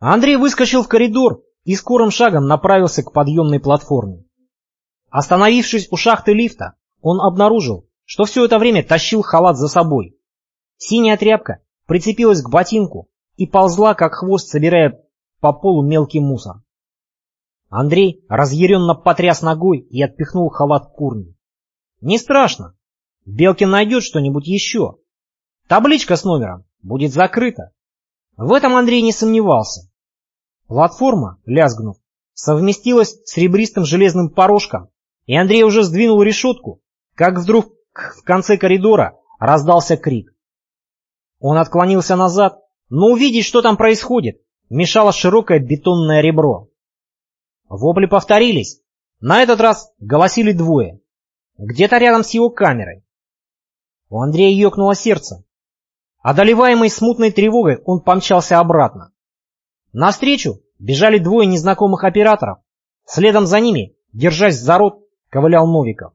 Андрей выскочил в коридор и скорым шагом направился к подъемной платформе. Остановившись у шахты лифта, он обнаружил, что все это время тащил халат за собой. Синяя тряпка прицепилась к ботинку и ползла, как хвост, собирая по полу мелкий мусор. Андрей разъяренно потряс ногой и отпихнул халат к курне. «Не страшно. Белкин найдет что-нибудь еще. Табличка с номером будет закрыта». В этом Андрей не сомневался. Платформа, лязгнув, совместилась с ребристым железным порожком, и Андрей уже сдвинул решетку, как вдруг в конце коридора раздался крик. Он отклонился назад, но увидеть, что там происходит, мешало широкое бетонное ребро. Вопли повторились. На этот раз голосили двое. Где-то рядом с его камерой. У Андрея ёкнуло сердце. Одолеваемый смутной тревогой, он помчался обратно. Навстречу бежали двое незнакомых операторов. Следом за ними, держась за рот, ковылял Новиков.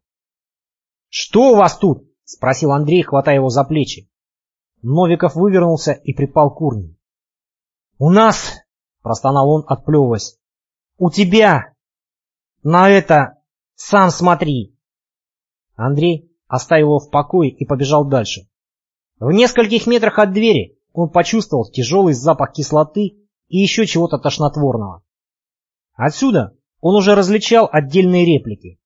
«Что у вас тут?» — спросил Андрей, хватая его за плечи. Новиков вывернулся и припал к урне. «У нас!» — простонал он, отплевываясь. «У тебя! На это сам смотри!» Андрей оставил его в покое и побежал дальше. В нескольких метрах от двери он почувствовал тяжелый запах кислоты и еще чего-то тошнотворного. Отсюда он уже различал отдельные реплики.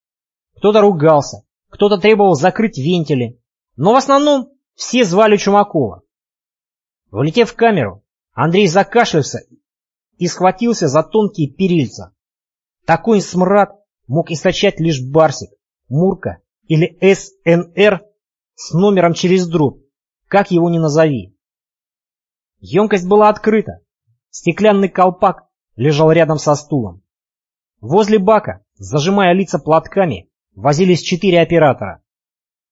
Кто-то ругался, кто-то требовал закрыть вентили, но в основном все звали Чумакова. Влетев в камеру, Андрей закашлялся и схватился за тонкие перильца. Такой смрад мог источать лишь Барсик, Мурка или СНР с номером через дробь, как его ни назови. Емкость была открыта, Стеклянный колпак лежал рядом со стулом. Возле бака, зажимая лица платками, возились четыре оператора.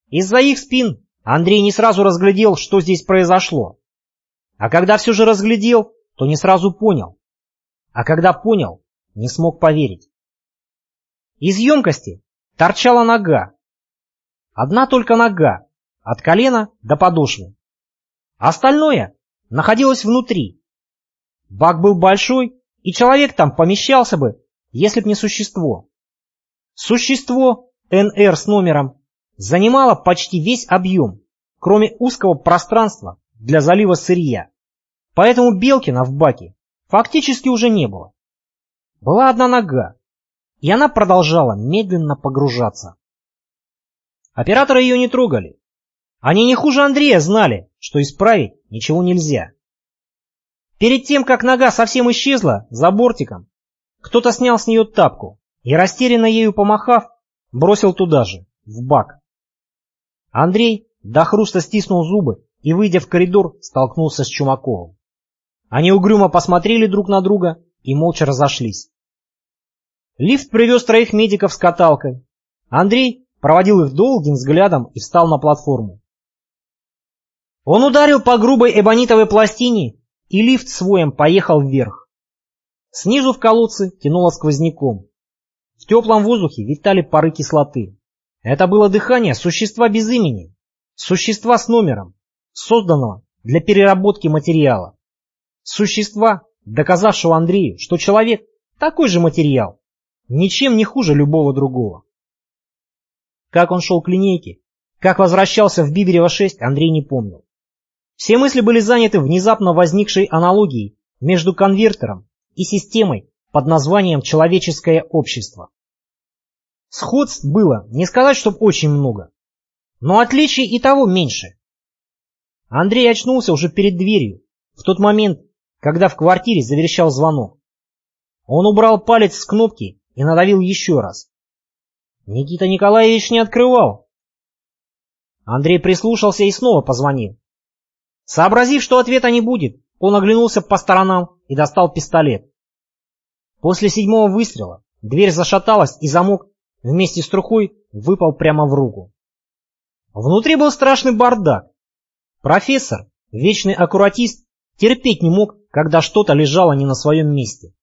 Из-за их спин Андрей не сразу разглядел, что здесь произошло. А когда все же разглядел, то не сразу понял. А когда понял, не смог поверить. Из емкости торчала нога. Одна только нога, от колена до подошвы. Остальное находилось внутри, Бак был большой, и человек там помещался бы, если б не существо. Существо, НР с номером, занимало почти весь объем, кроме узкого пространства для залива сырья. Поэтому Белкина в баке фактически уже не было. Была одна нога, и она продолжала медленно погружаться. Операторы ее не трогали. Они не хуже Андрея знали, что исправить ничего нельзя. Перед тем, как нога совсем исчезла за бортиком, кто-то снял с нее тапку и, растерянно ею помахав, бросил туда же, в бак. Андрей до хруста стиснул зубы и, выйдя в коридор, столкнулся с Чумаковым. Они угрюмо посмотрели друг на друга и молча разошлись. Лифт привез троих медиков с каталкой. Андрей проводил их долгим взглядом и встал на платформу. Он ударил по грубой эбонитовой пластине и лифт своем поехал вверх. Снизу в колодце тянуло сквозняком. В теплом воздухе витали пары кислоты. Это было дыхание существа без имени, существа с номером, созданного для переработки материала. Существа, доказавшего Андрею, что человек – такой же материал, ничем не хуже любого другого. Как он шел к линейке, как возвращался в Биберево 6, Андрей не помнил. Все мысли были заняты внезапно возникшей аналогией между конвертером и системой под названием «человеческое общество». Сходств было, не сказать, чтоб очень много, но отличий и того меньше. Андрей очнулся уже перед дверью, в тот момент, когда в квартире заверещал звонок. Он убрал палец с кнопки и надавил еще раз. Никита Николаевич не открывал. Андрей прислушался и снова позвонил. Сообразив, что ответа не будет, он оглянулся по сторонам и достал пистолет. После седьмого выстрела дверь зашаталась, и замок вместе с трухой выпал прямо в руку. Внутри был страшный бардак. Профессор, вечный аккуратист, терпеть не мог, когда что-то лежало не на своем месте.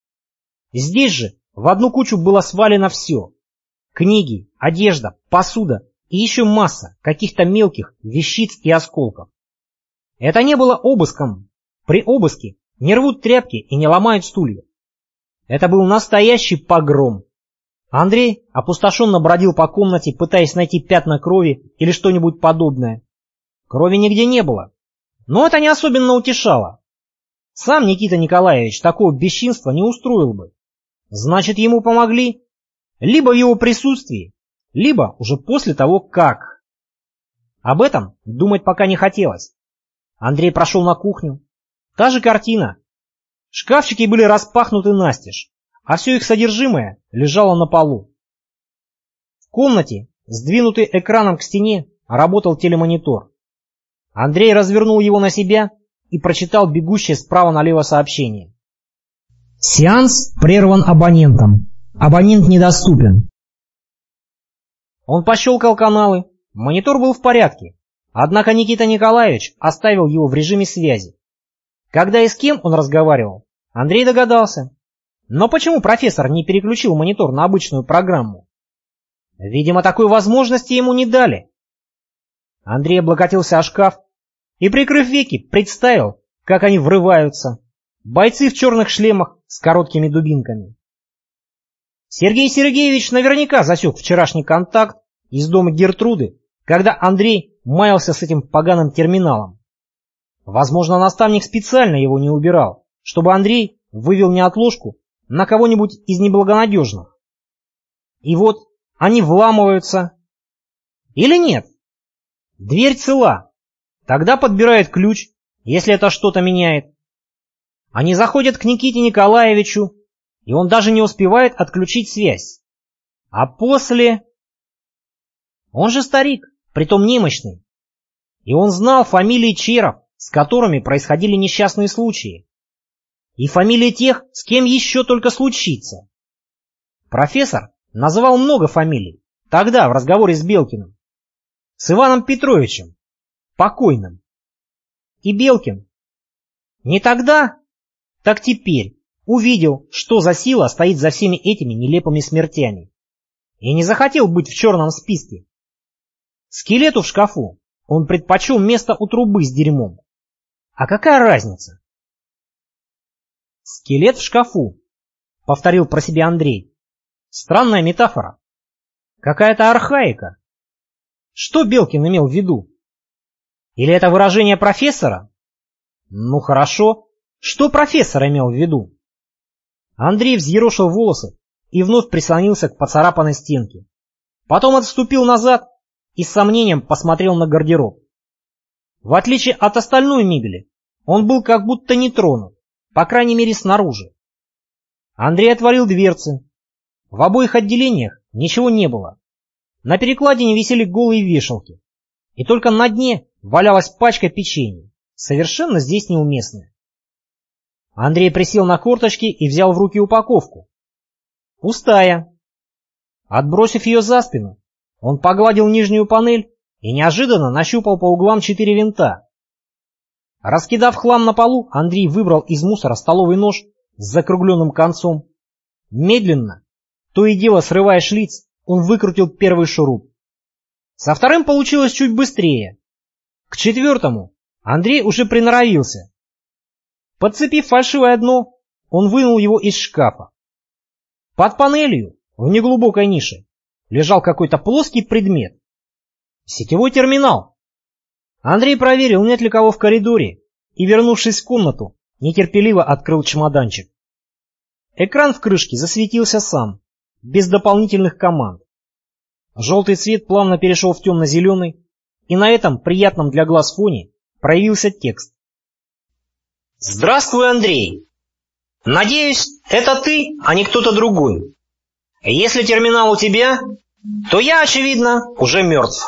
Здесь же в одну кучу было свалено все. Книги, одежда, посуда и еще масса каких-то мелких вещиц и осколков. Это не было обыском. При обыске не рвут тряпки и не ломают стулья. Это был настоящий погром. Андрей опустошенно бродил по комнате, пытаясь найти пятна крови или что-нибудь подобное. Крови нигде не было. Но это не особенно утешало. Сам Никита Николаевич такого бесчинства не устроил бы. Значит, ему помогли. Либо в его присутствии, либо уже после того, как. Об этом думать пока не хотелось. Андрей прошел на кухню. Та же картина. Шкафчики были распахнуты настежь, а все их содержимое лежало на полу. В комнате, сдвинутый экраном к стене, работал телемонитор. Андрей развернул его на себя и прочитал бегущее справа налево сообщение. Сеанс прерван абонентом. Абонент недоступен. Он пощелкал каналы. Монитор был в порядке. Однако Никита Николаевич оставил его в режиме связи. Когда и с кем он разговаривал, Андрей догадался. Но почему профессор не переключил монитор на обычную программу? Видимо, такой возможности ему не дали. Андрей облокотился о шкаф и, прикрыв веки, представил, как они врываются. Бойцы в черных шлемах с короткими дубинками. Сергей Сергеевич наверняка засек вчерашний контакт из дома Гертруды, когда Андрей маялся с этим поганым терминалом. Возможно, наставник специально его не убирал, чтобы Андрей вывел неотложку на кого-нибудь из неблагонадежных. И вот они вламываются. Или нет? Дверь цела. Тогда подбирает ключ, если это что-то меняет. Они заходят к Никите Николаевичу, и он даже не успевает отключить связь. А после... Он же старик, притом немощный. И он знал фамилии черов, с которыми происходили несчастные случаи. И фамилии тех, с кем еще только случится. Профессор называл много фамилий, тогда в разговоре с Белкиным. С Иваном Петровичем, покойным. И Белкин. Не тогда, так теперь увидел, что за сила стоит за всеми этими нелепыми смертями. И не захотел быть в черном списке. Скелету в шкафу он предпочел место у трубы с дерьмом. А какая разница? Скелет в шкафу, повторил про себя Андрей. Странная метафора. Какая-то архаика. Что Белкин имел в виду? Или это выражение профессора? Ну хорошо. Что профессор имел в виду? Андрей взъерошил волосы и вновь прислонился к поцарапанной стенке. Потом отступил назад и с сомнением посмотрел на гардероб. В отличие от остальной мебели, он был как будто не тронут, по крайней мере снаружи. Андрей отворил дверцы. В обоих отделениях ничего не было. На перекладине висели голые вешалки. И только на дне валялась пачка печенья, совершенно здесь неуместная. Андрей присел на корточки и взял в руки упаковку. Пустая. Отбросив ее за спину, он погладил нижнюю панель и неожиданно нащупал по углам четыре винта. Раскидав хлам на полу, Андрей выбрал из мусора столовый нож с закругленным концом. Медленно, то и дело срывая шлиц, он выкрутил первый шуруп. Со вторым получилось чуть быстрее. К четвертому Андрей уже приноровился. Подцепив фальшивое дно, он вынул его из шкафа. Под панелью, в неглубокой нише, лежал какой-то плоский предмет. Сетевой терминал. Андрей проверил, нет ли кого в коридоре, и, вернувшись в комнату, нетерпеливо открыл чемоданчик. Экран в крышке засветился сам, без дополнительных команд. Желтый цвет плавно перешел в темно-зеленый, и на этом приятном для глаз фоне проявился текст. «Здравствуй, Андрей! Надеюсь, это ты, а не кто-то другой. Если терминал у тебя, то я, очевидно, уже мертв».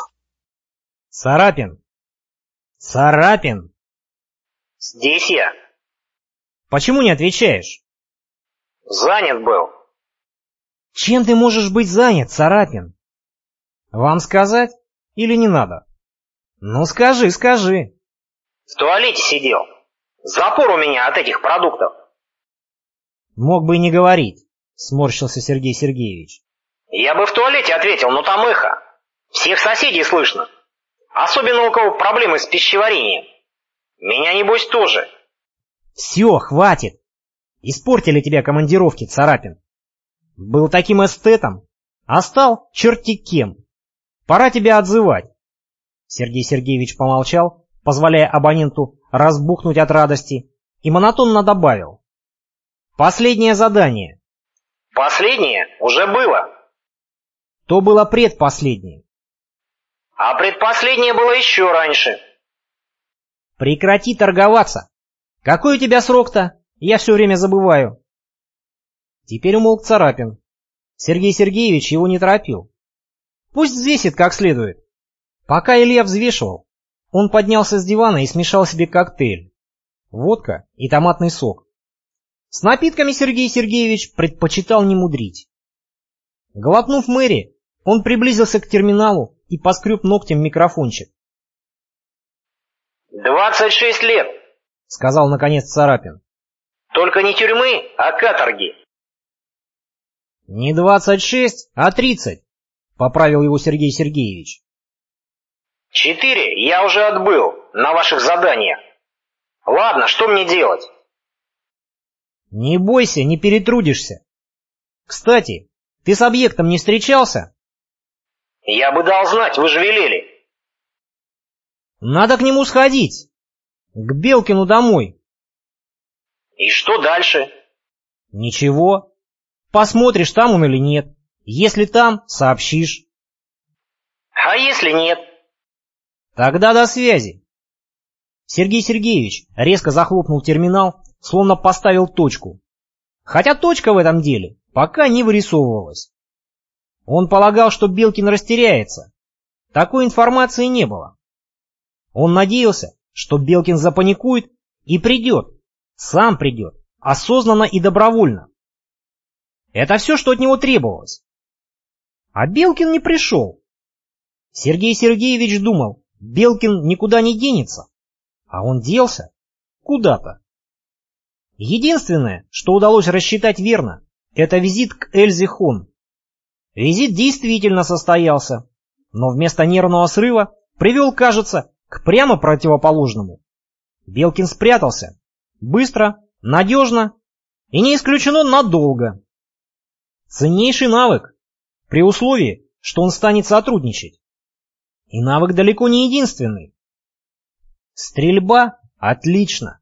«Царапин! Царапин!» «Здесь я». «Почему не отвечаешь?» «Занят был». «Чем ты можешь быть занят, Царапин?» «Вам сказать или не надо?» «Ну скажи, скажи». «В туалете сидел». Запор у меня от этих продуктов. Мог бы и не говорить, сморщился Сергей Сергеевич. Я бы в туалете ответил, но там эхо. Всех соседей слышно. Особенно у кого проблемы с пищеварением. Меня, небось, тоже. Все, хватит. Испортили тебя командировки, Царапин. Был таким эстетом, а стал черти кем. Пора тебя отзывать. Сергей Сергеевич помолчал, позволяя абоненту разбухнуть от радости, и монотонно добавил. Последнее задание. Последнее уже было. То было предпоследнее. А предпоследнее было еще раньше. Прекрати торговаться. Какой у тебя срок-то? Я все время забываю. Теперь умолк Царапин. Сергей Сергеевич его не торопил. Пусть взвесит как следует. Пока Илья взвешивал, он поднялся с дивана и смешал себе коктейль. Водка и томатный сок. С напитками Сергей Сергеевич предпочитал не мудрить. Глотнув Мэри, он приблизился к терминалу и поскреб ногтем микрофончик. «Двадцать шесть лет», — сказал наконец Царапин. «Только не тюрьмы, а каторги». «Не двадцать шесть, а тридцать», — поправил его Сергей Сергеевич. «Четыре я уже отбыл на ваших заданиях. Ладно, что мне делать?» «Не бойся, не перетрудишься. Кстати, ты с объектом не встречался?» «Я бы дал знать, вы же велели». «Надо к нему сходить. К Белкину домой». «И что дальше?» «Ничего. Посмотришь, там он или нет. Если там, сообщишь». «А если нет?» «Тогда до связи». Сергей Сергеевич резко захлопнул терминал, словно поставил точку. Хотя точка в этом деле пока не вырисовывалась. Он полагал, что Белкин растеряется. Такой информации не было. Он надеялся, что Белкин запаникует и придет, сам придет, осознанно и добровольно. Это все, что от него требовалось. А Белкин не пришел. Сергей Сергеевич думал, Белкин никуда не денется. А он делся куда-то. Единственное, что удалось рассчитать верно, это визит к Эльзе Хон. Визит действительно состоялся, но вместо нервного срыва привел, кажется, к прямо противоположному. Белкин спрятался. Быстро, надежно и не исключено надолго. Ценнейший навык, при условии, что он станет сотрудничать. И навык далеко не единственный. Стрельба – отлично.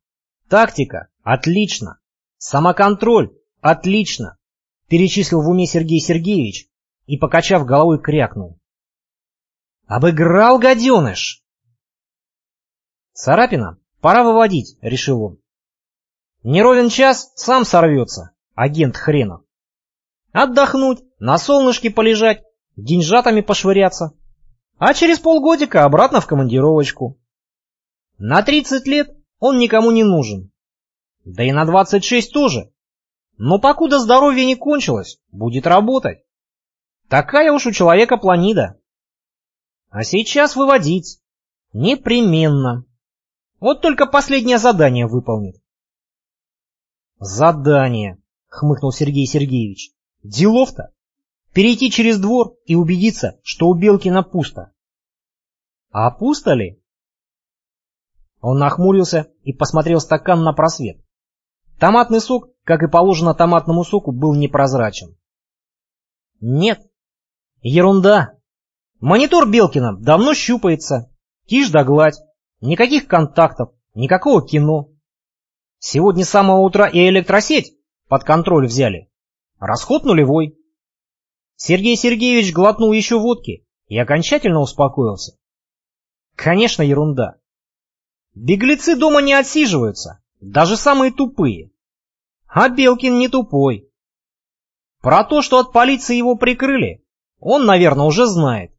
Тактика – отлично. Самоконтроль – отлично. Перечислил в уме Сергей Сергеевич и, покачав головой, крякнул. «Обыграл, гаденыш!» «Царапина, пора выводить», — решил он. «Не ровен час, сам сорвется, агент хренов. Отдохнуть, на солнышке полежать, деньжатами пошвыряться, а через полгодика обратно в командировочку. На 30 лет он никому не нужен. Да и на 26 тоже. Но покуда здоровье не кончилось, будет работать. Такая уж у человека планида. А сейчас выводить. Непременно. Вот только последнее задание выполнит. Задание, хмыкнул Сергей Сергеевич. Делов-то. Перейти через двор и убедиться, что у Белкина пусто. А пусто ли? Он нахмурился и посмотрел стакан на просвет. Томатный сок, как и положено томатному соку, был непрозрачен. Нет, Ерунда. Монитор Белкина давно щупается. Тишь да гладь. Никаких контактов, никакого кино. Сегодня с самого утра и электросеть под контроль взяли. Расход нулевой. Сергей Сергеевич глотнул еще водки и окончательно успокоился. Конечно, ерунда. Беглецы дома не отсиживаются, даже самые тупые. А Белкин не тупой. Про то, что от полиции его прикрыли, он, наверное, уже знает.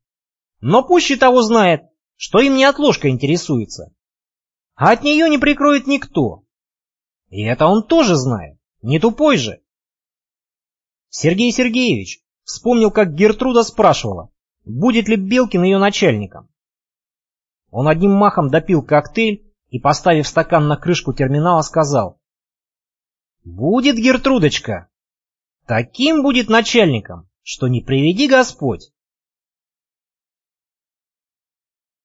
Но пуще того знает, что им не отложка интересуется. А от нее не прикроет никто. И это он тоже знает, не тупой же. Сергей Сергеевич вспомнил, как Гертруда спрашивала, будет ли Белкин ее начальником. Он одним махом допил коктейль и, поставив стакан на крышку терминала, сказал, «Будет, Гертрудочка, таким будет начальником, что не приведи Господь.